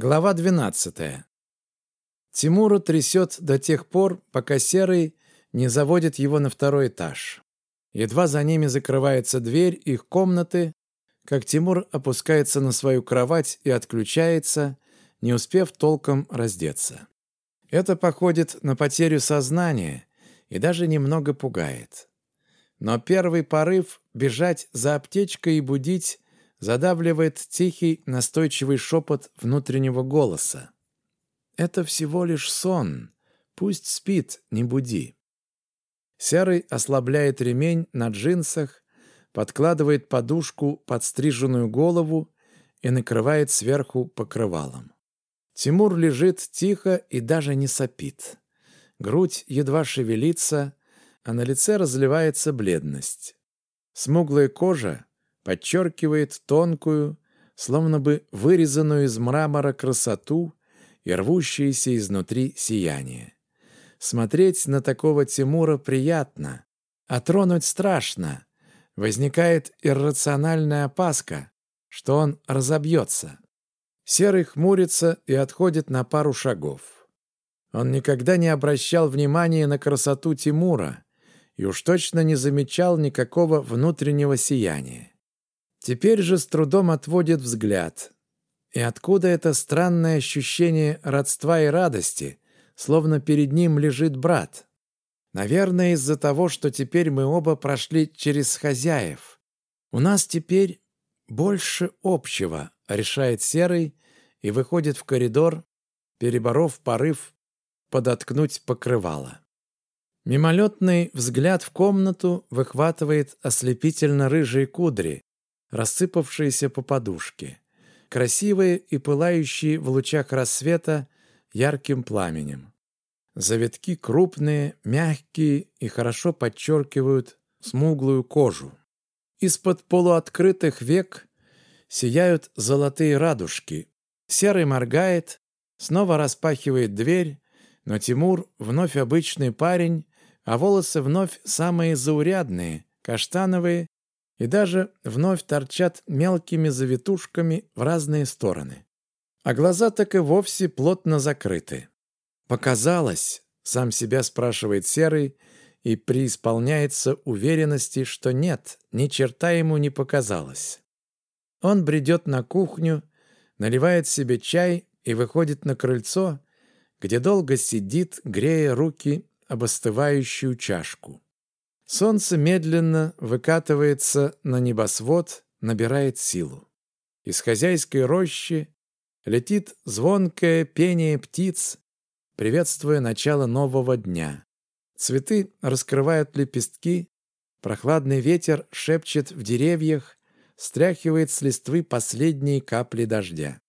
Глава 12. Тимура трясет до тех пор, пока Серый не заводит его на второй этаж. Едва за ними закрывается дверь их комнаты, как Тимур опускается на свою кровать и отключается, не успев толком раздеться. Это походит на потерю сознания и даже немного пугает. Но первый порыв — бежать за аптечкой и будить задавливает тихий, настойчивый шепот внутреннего голоса. «Это всего лишь сон. Пусть спит, не буди». Серый ослабляет ремень на джинсах, подкладывает подушку под стриженную голову и накрывает сверху покрывалом. Тимур лежит тихо и даже не сопит. Грудь едва шевелится, а на лице разливается бледность. Смуглая кожа подчеркивает тонкую, словно бы вырезанную из мрамора красоту и рвущееся изнутри сияние. Смотреть на такого Тимура приятно, а тронуть страшно. Возникает иррациональная опаска, что он разобьется. Серый хмурится и отходит на пару шагов. Он никогда не обращал внимания на красоту Тимура и уж точно не замечал никакого внутреннего сияния. Теперь же с трудом отводит взгляд. И откуда это странное ощущение родства и радости, словно перед ним лежит брат? Наверное, из-за того, что теперь мы оба прошли через хозяев. У нас теперь больше общего, решает Серый и выходит в коридор, переборов порыв подоткнуть покрывало. Мимолетный взгляд в комнату выхватывает ослепительно рыжие кудри, рассыпавшиеся по подушке, красивые и пылающие в лучах рассвета ярким пламенем. Завитки крупные, мягкие и хорошо подчеркивают смуглую кожу. Из-под полуоткрытых век сияют золотые радужки. Серый моргает, снова распахивает дверь, но Тимур вновь обычный парень, а волосы вновь самые заурядные, каштановые и даже вновь торчат мелкими завитушками в разные стороны. А глаза так и вовсе плотно закрыты. «Показалось», — сам себя спрашивает Серый, и преисполняется уверенности, что нет, ни черта ему не показалось. Он бредет на кухню, наливает себе чай и выходит на крыльцо, где долго сидит, грея руки об остывающую чашку. Солнце медленно выкатывается на небосвод, набирает силу. Из хозяйской рощи летит звонкое пение птиц, приветствуя начало нового дня. Цветы раскрывают лепестки, прохладный ветер шепчет в деревьях, стряхивает с листвы последние капли дождя.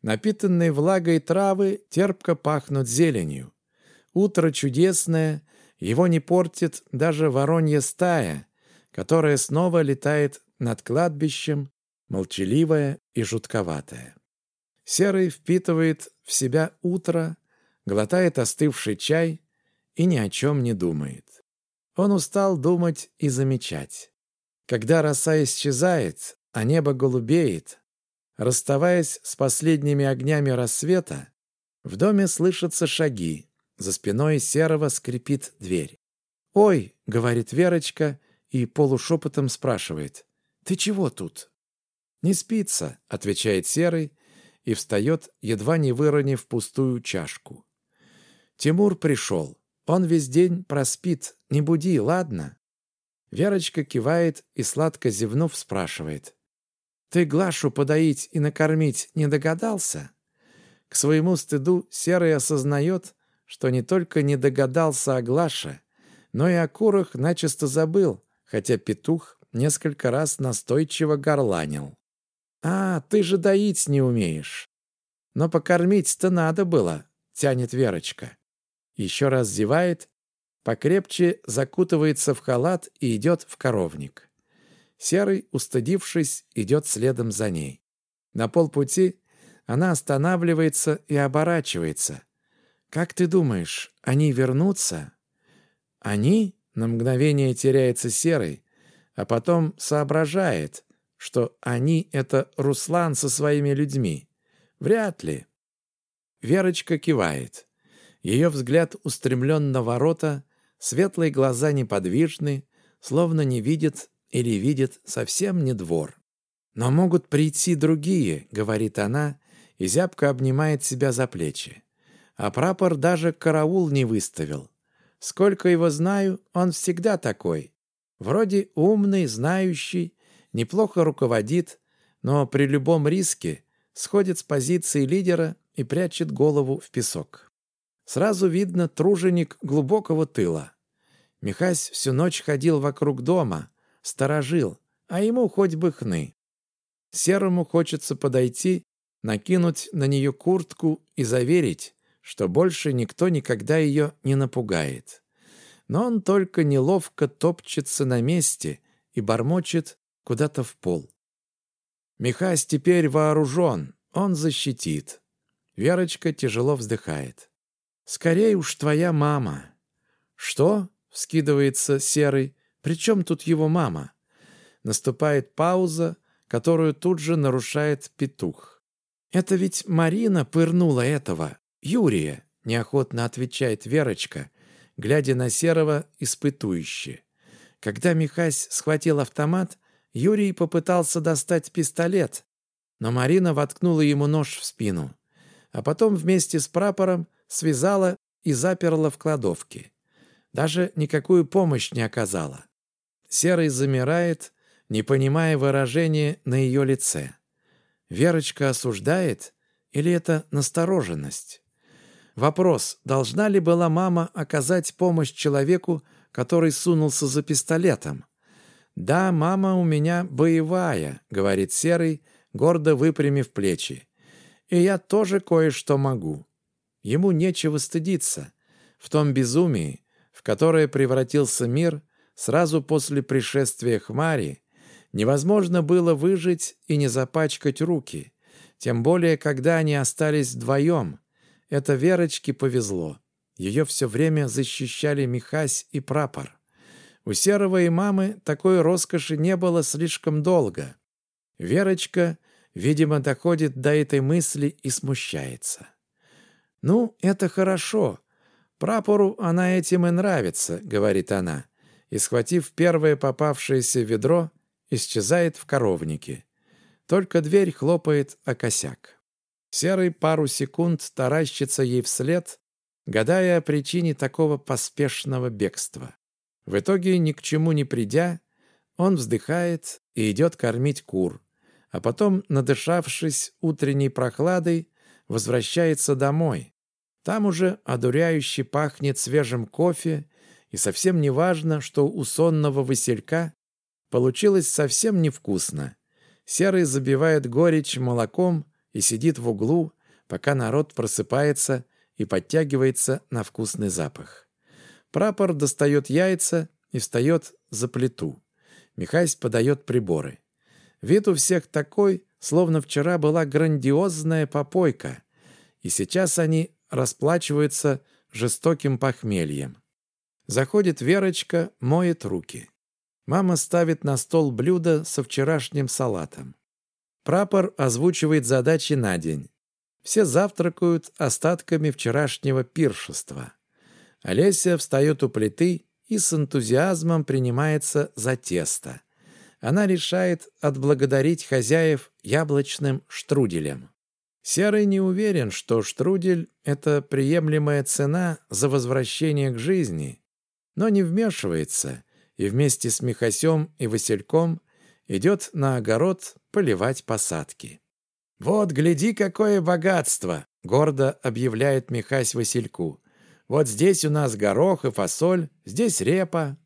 Напитанные влагой травы терпко пахнут зеленью. Утро чудесное — его не портит даже воронья стая, которая снова летает над кладбищем, молчаливая и жутковатая. Серый впитывает в себя утро, глотает остывший чай и ни о чем не думает. Он устал думать и замечать. Когда роса исчезает, а небо голубеет, расставаясь с последними огнями рассвета, в доме слышатся шаги, за спиной Серого скрипит дверь. «Ой!» — говорит Верочка и полушепотом спрашивает. «Ты чего тут?» «Не спится», — отвечает Серый и встает, едва не выронив пустую чашку. Тимур пришел. Он весь день проспит. Не буди, ладно? Верочка кивает и, сладко зевнув, спрашивает. «Ты Глашу подоить и накормить не догадался?» К своему стыду Серый осознает, что не только не догадался о Глаше, но и о курах начисто забыл, хотя петух несколько раз настойчиво горланил. «А, ты же доить не умеешь!» «Но покормить-то надо было», — тянет Верочка. Еще раз зевает, покрепче закутывается в халат и идет в коровник. Серый, устыдившись, идет следом за ней. На полпути она останавливается и оборачивается — «Как ты думаешь, они вернутся?» «Они?» — на мгновение теряется Серый, а потом соображает, что они — это Руслан со своими людьми. Вряд ли. Верочка кивает. Ее взгляд устремлен на ворота, светлые глаза неподвижны, словно не видит или видит совсем не двор. «Но могут прийти другие», — говорит она, и зябко обнимает себя за плечи. А прапор даже караул не выставил. Сколько его знаю, он всегда такой. Вроде умный, знающий, неплохо руководит, но при любом риске сходит с позиции лидера и прячет голову в песок. Сразу видно труженик глубокого тыла. Михась всю ночь ходил вокруг дома, сторожил, а ему хоть бы хны. Серому хочется подойти, накинуть на нее куртку и заверить, что больше никто никогда ее не напугает. Но он только неловко топчется на месте и бормочет куда-то в пол. Михась теперь вооружен, он защитит. Верочка тяжело вздыхает. «Скорей уж твоя мама». «Что?» — вскидывается Серый. «При чем тут его мама?» Наступает пауза, которую тут же нарушает петух. «Это ведь Марина пырнула этого, Юрия», — неохотно отвечает Верочка, глядя на Серого испытующе. Когда Михась схватил автомат, Юрий попытался достать пистолет, но Марина воткнула ему нож в спину, а потом вместе с прапором связала и заперла в кладовке. Даже никакую помощь не оказала. Серый замирает, не понимая выражения на ее лице. Верочка осуждает или это настороженность? Вопрос, должна ли была мама оказать помощь человеку, который сунулся за пистолетом? «Да, мама у меня боевая», — говорит Серый, гордо выпрямив плечи. «И я тоже кое-что могу». Ему нечего стыдиться. В том безумии, в которое превратился мир сразу после пришествия Хмари, невозможно было выжить и не запачкать руки, тем более, когда они остались вдвоем. Это Верочке повезло. Ее все время защищали Михась и Прапор. У Серого и мамы такой роскоши не было слишком долго. Верочка, видимо, доходит до этой мысли и смущается. «Ну, это хорошо. Прапору она этим и нравится», — говорит она, и, схватив первое попавшееся ведро, исчезает в коровнике. Только дверь хлопает о косяк. Серый пару секунд таращится ей вслед, гадая о причине такого поспешного бегства. В итоге, ни к чему не придя, он вздыхает и идет кормить кур, а потом, надышавшись утренней прохладой, возвращается домой. Там уже одуряюще пахнет свежим кофе, и совсем не важно, что у сонного василька получилось совсем невкусно. Серый забивает горечь молоком и сидит в углу, пока народ просыпается и подтягивается на вкусный запах. Прапор достает яйца и встает за плиту. Михась подает приборы. Вид у всех такой, словно вчера была грандиозная попойка, и сейчас они расплачиваются жестоким похмельем. Заходит Верочка, моет руки. Мама ставит на стол блюдо со вчерашним салатом. Прапор озвучивает задачи на день. Все завтракают остатками вчерашнего пиршества. Олеся встает у плиты и с энтузиазмом принимается за тесто. Она решает отблагодарить хозяев яблочным штруделем. Серый не уверен, что штрудель – это приемлемая цена за возвращение к жизни, но не вмешивается и вместе с Михасем и Васильком идет на огород поливать посадки. «Вот, гляди, какое богатство!» – гордо объявляет Михась Васильку. Вот здесь у нас горох и фасоль, здесь репа.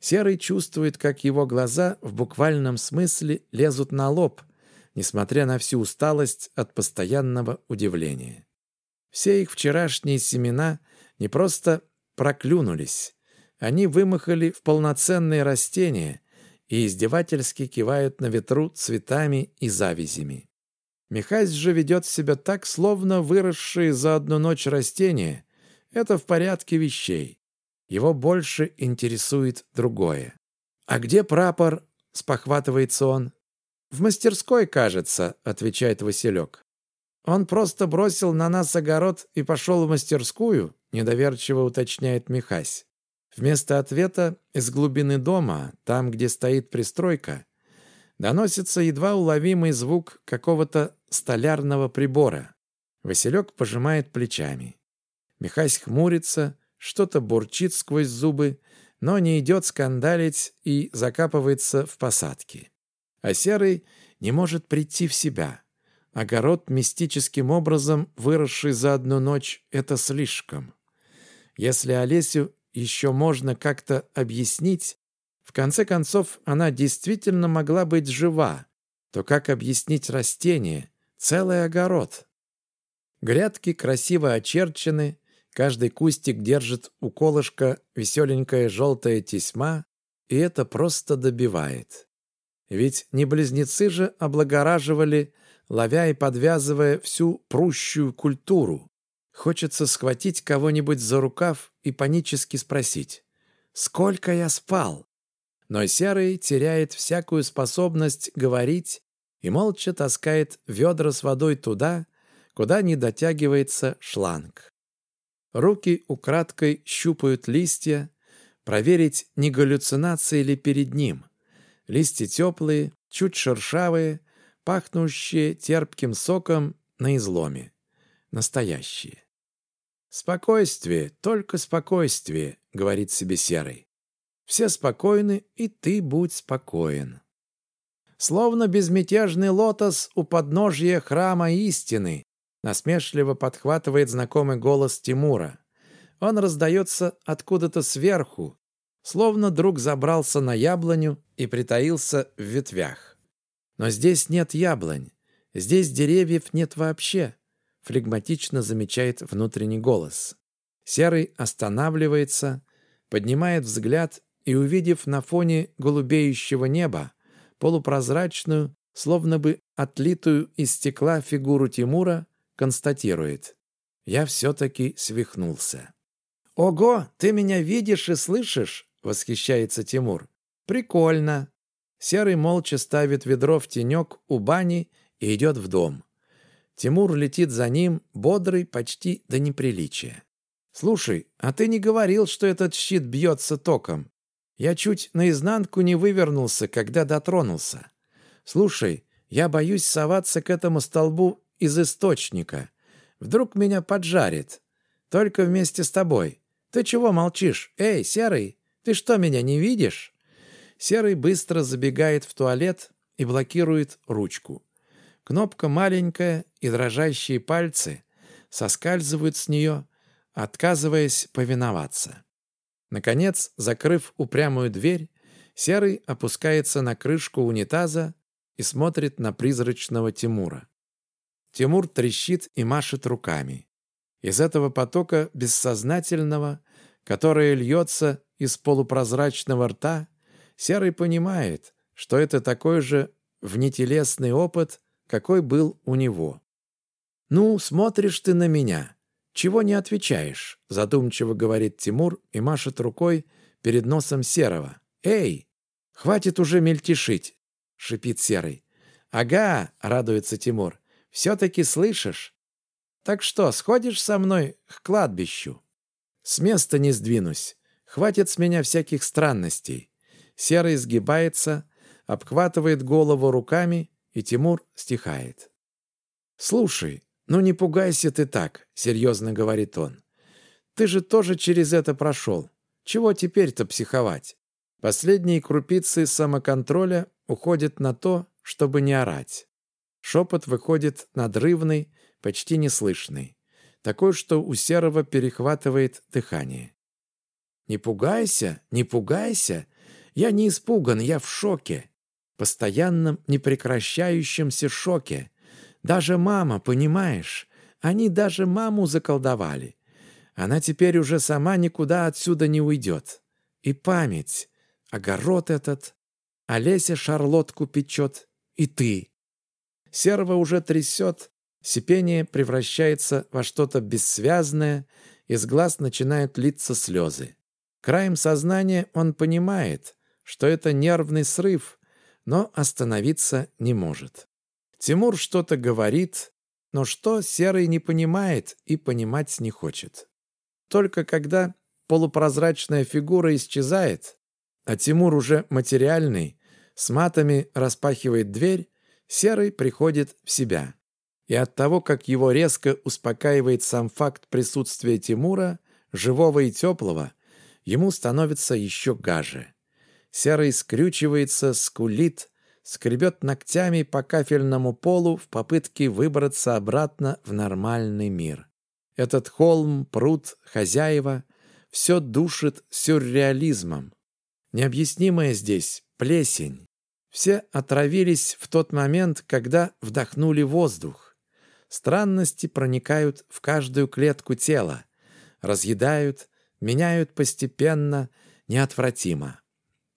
Серый чувствует, как его глаза в буквальном смысле лезут на лоб, несмотря на всю усталость от постоянного удивления. Все их вчерашние семена не просто проклюнулись, они вымахали в полноценные растения и издевательски кивают на ветру цветами и завязями. Михась же ведет себя так, словно выросшие за одну ночь растения это в порядке вещей. Его больше интересует другое. «А где прапор?» – спохватывается он. «В мастерской, кажется», – отвечает Василек. Он просто бросил на нас огород и пошел в мастерскую, недоверчиво уточняет Михась. Вместо ответа из глубины дома, там, где стоит пристройка, доносится едва уловимый звук какого-то столярного прибора. Василек пожимает плечами. Михась хмурится, что-то бурчит сквозь зубы, но не идет скандалить и закапывается в посадке. А Серый не может прийти в себя. Огород, мистическим образом выросший за одну ночь, это слишком. Если Олесю еще можно как-то объяснить, в конце концов она действительно могла быть жива, то как объяснить растение, целый огород? Грядки красиво очерчены, каждый кустик держит у колышка веселенькая желтая тесьма, и это просто добивает. Ведь не близнецы же облагораживали, ловя и подвязывая всю прущую культуру. Хочется схватить кого-нибудь за рукав и панически спросить «Сколько я спал?». Но Серый теряет всякую способность говорить и молча таскает ведра с водой туда, куда не дотягивается шланг. Руки украдкой щупают листья, проверить, не галлюцинации ли перед ним – Листья теплые, чуть шершавые, пахнущие терпким соком на изломе. Настоящие. «Спокойствие, только спокойствие», — говорит себе Серый. «Все спокойны, и ты будь спокоен». Словно безмятежный лотос у подножья храма истины, насмешливо подхватывает знакомый голос Тимура. Он раздается откуда-то сверху, Словно друг забрался на яблоню и притаился в ветвях. Но здесь нет яблонь. Здесь деревьев нет вообще, флегматично замечает внутренний голос. Серый останавливается, поднимает взгляд и, увидев на фоне голубеющего неба полупрозрачную, словно бы отлитую из стекла фигуру Тимура, констатирует. «Я все-таки свихнулся». «Ого, ты меня видишь и слышишь?» — восхищается Тимур. «Прикольно». Серый молча ставит ведро в тенек у бани и идет в дом. Тимур летит за ним, бодрый почти до неприличия. «Слушай, а ты не говорил, что этот щит бьется током? Я чуть наизнанку не вывернулся, когда дотронулся. Слушай, я боюсь соваться к этому столбу из источника. Вдруг меня поджарит. Только вместе с тобой. Ты чего молчишь? Эй, Серый, ты что, меня не видишь?» Серый быстро забегает в туалет и блокирует ручку. Кнопка маленькая, и дрожащие пальцы соскальзывают с нее, отказываясь повиноваться. Наконец, закрыв упрямую дверь, Серый опускается на крышку унитаза и смотрит на призрачного Тимура. Тимур трещит и машет руками. Из этого потока бессознательного, которое льется из полупрозрачного рта, Серый понимает, что это такой же внетелесный опыт, какой был у него. «Ну, смотришь ты на меня. Чего не отвечаешь?» задумчиво говорит Тимур и машет рукой перед носом Серого. «Эй, хватит уже мельтешить!» шипит Серый. «Ага!» — радуется Тимур. «Все-таки слышишь? Так что, сходишь со мной к кладбищу?» «С места не сдвинусь. Хватит с меня всяких странностей. Серый сгибается, обхватывает голову руками, и Тимур стихает. «Слушай, ну не пугайся ты так», — серьезно говорит он. «Ты же тоже через это прошел. Чего теперь-то психовать? Последние крупицы самоконтроля уходят на то, чтобы не орать. Шепот выходит надрывный, почти неслышный. Такой, что у Серого перехватывает дыхание. Не пугайся, не пугайся. Я не испуган, я в шоке. Постоянном, непрекращающемся шоке. Даже мама, понимаешь? Они даже маму заколдовали. Она теперь уже сама никуда отсюда не уйдет. И память, огород этот, Олеся шарлотку печет, и ты. Серого уже трясет, сипение превращается во что-то бессвязное, из глаз начинают литься слезы. Краем сознания он понимает, что это нервный срыв, но остановиться не может. Тимур что-то говорит, Но что Серый не понимает и понимать не хочет. Только когда полупрозрачная фигура исчезает, а Тимур уже материальный, с матами распахивает дверь, Серый приходит в себя. И от того, как его резко успокаивает сам факт присутствия Тимура, живого и теплого, ему становится еще гаже. Серый скрючивается, скулит, скребет ногтями по кафельному полу в попытке выбраться обратно в нормальный мир. Этот холм, пруд, хозяева — все душит сюрреализмом. Необъяснимая здесь плесень. Все отравились в тот момент, когда вдохнули воздух. Странности проникают в каждую клетку тела, разъедают, меняют постепенно, неотвратимо.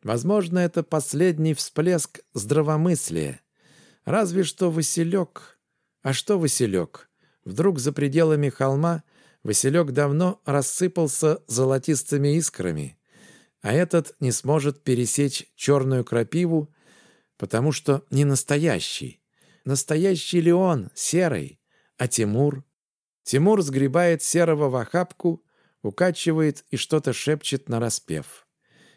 Возможно, это последний всплеск здравомыслия. Разве что Василек. А что Василек? Вдруг за пределами холма Василек давно рассыпался золотистыми искрами, а этот не сможет пересечь черную крапиву, потому что не настоящий. Настоящий ли он, серый, а Тимур? Тимур сгребает серого в охапку, укачивает и что-то шепчет на распев.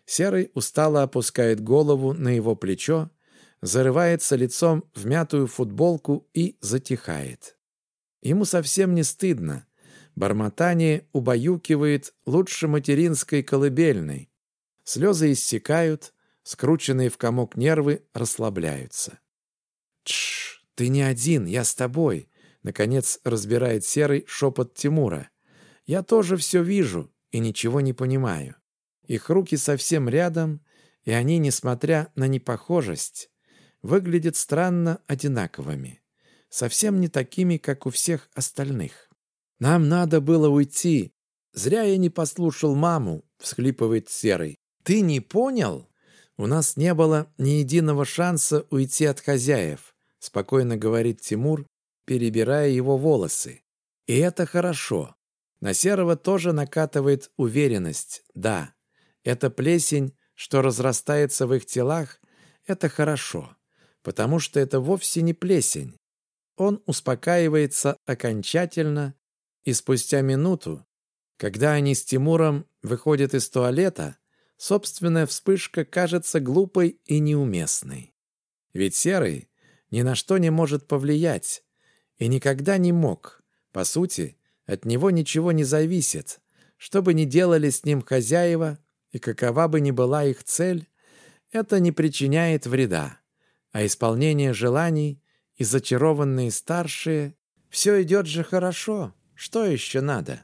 Серый устало опускает голову на его плечо, зарывается лицом в мятую футболку и затихает. Ему совсем не стыдно. Бормотание убаюкивает лучше материнской колыбельной. Слезы иссякают, скрученные в комок нервы расслабляются. «Тш, ты не один, я с тобой», — наконец разбирает серый шепот Тимура. «Я тоже все вижу и ничего не понимаю. Их руки совсем рядом, и они, несмотря на непохожесть, выглядят странно одинаковыми, совсем не такими, как у всех остальных. Нам надо было уйти. Зря я не послушал маму, всхлипывает Серый. «Ты не понял? У нас не было ни единого шанса уйти от хозяев», спокойно говорит Тимур, перебирая его волосы. «И это хорошо. На Серого тоже накатывает уверенность. Да, эта плесень, что разрастается в их телах, это хорошо, потому что это вовсе не плесень. Он успокаивается окончательно, и спустя минуту, когда они с Тимуром выходят из туалета, собственная вспышка кажется глупой и неуместной. Ведь Серый ни на что не может повлиять и никогда не мог. По сути, от него ничего не зависит. Что бы ни делали с ним хозяева и какова бы ни была их цель, это не причиняет вреда. А исполнение желаний и зачарованные старшие – все идет же хорошо. Что еще надо?